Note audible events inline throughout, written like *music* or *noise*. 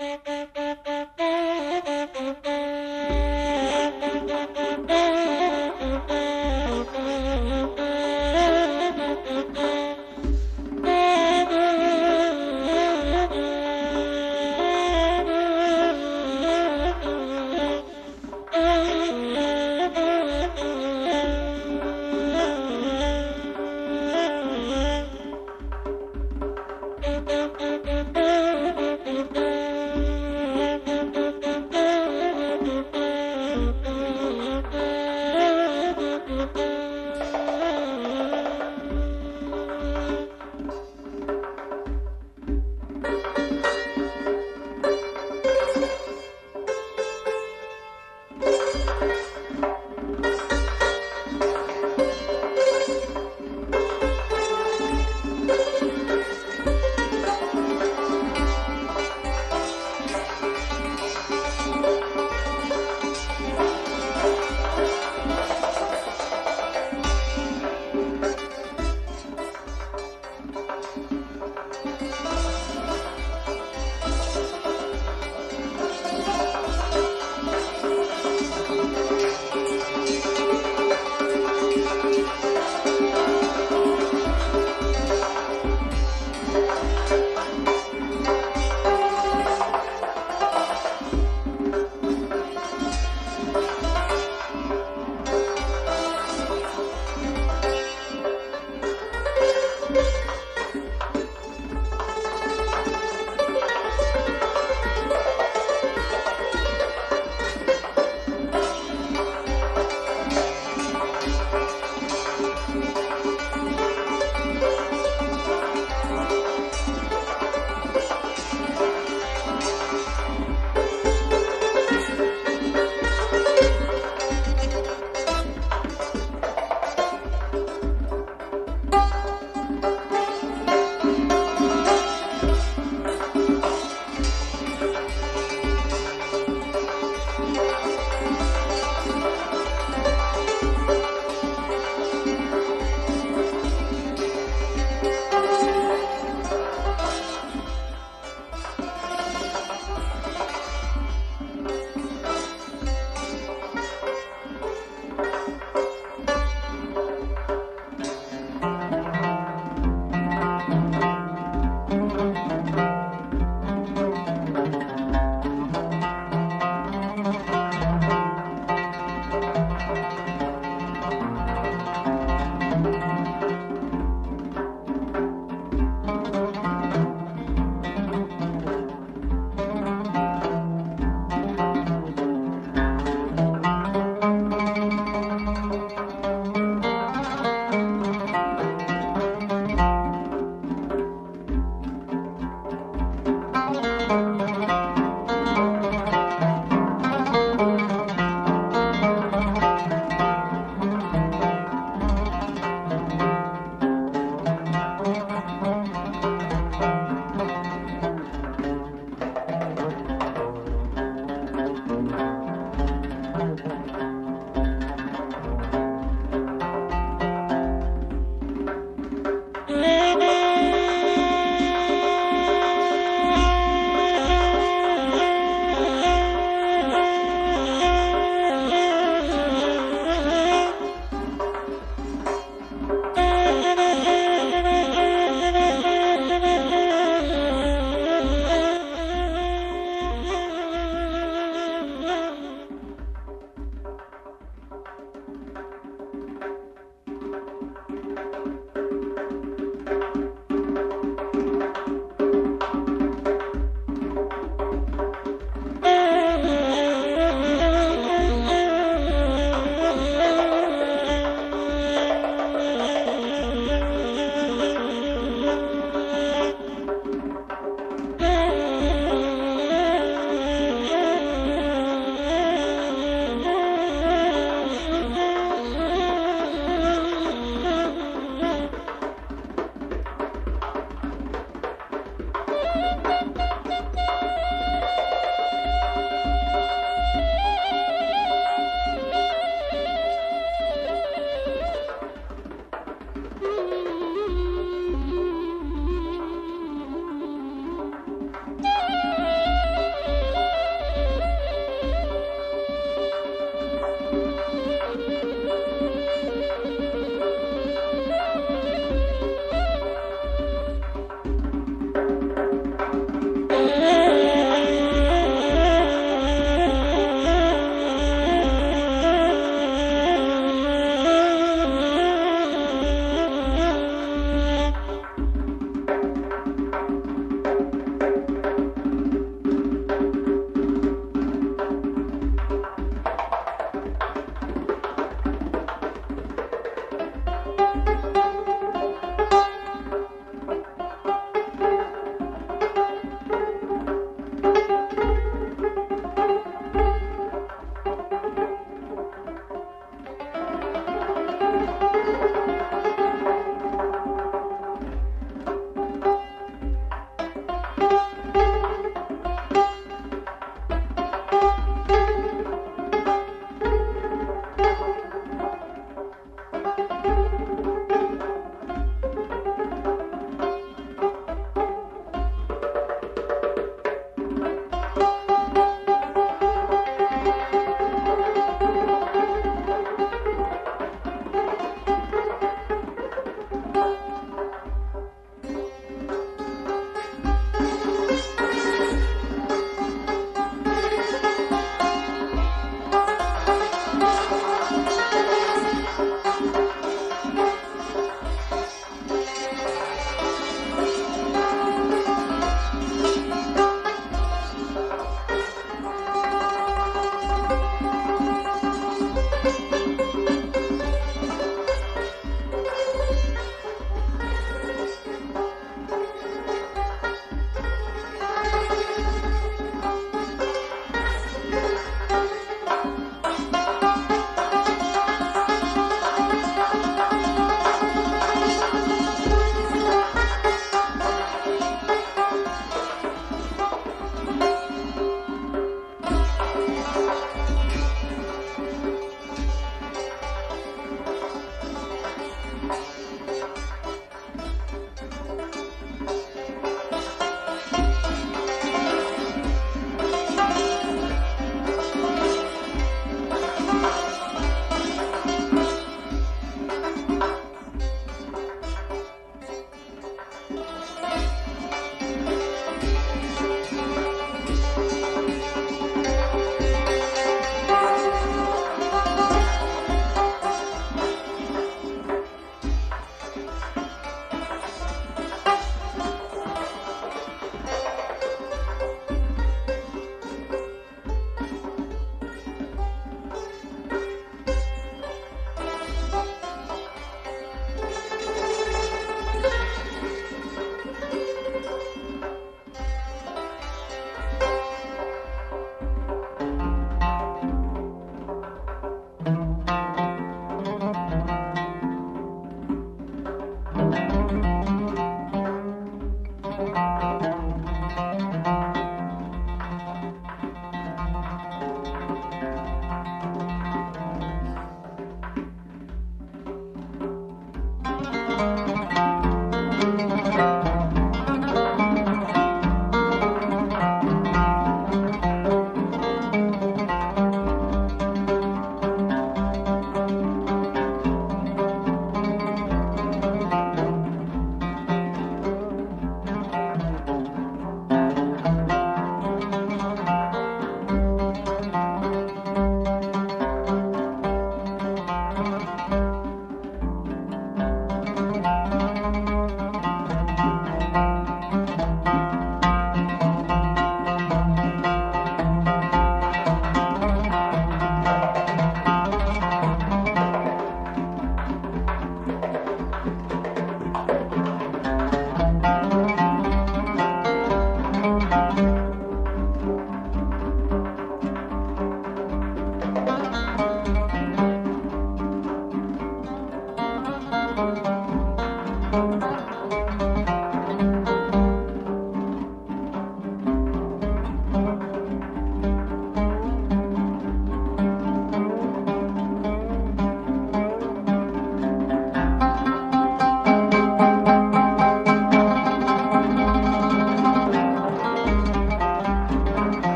Thank you.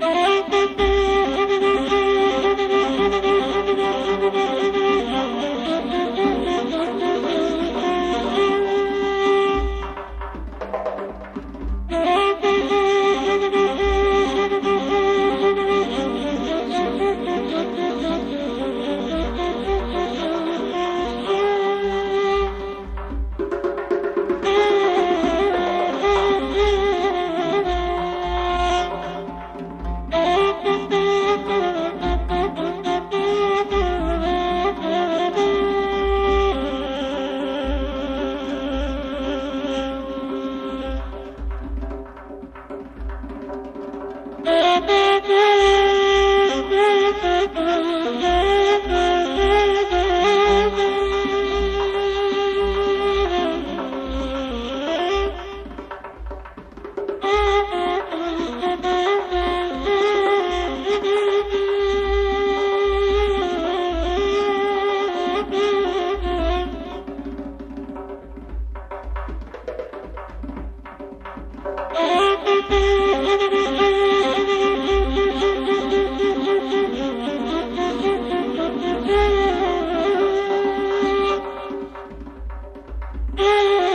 Thank *laughs* you. う。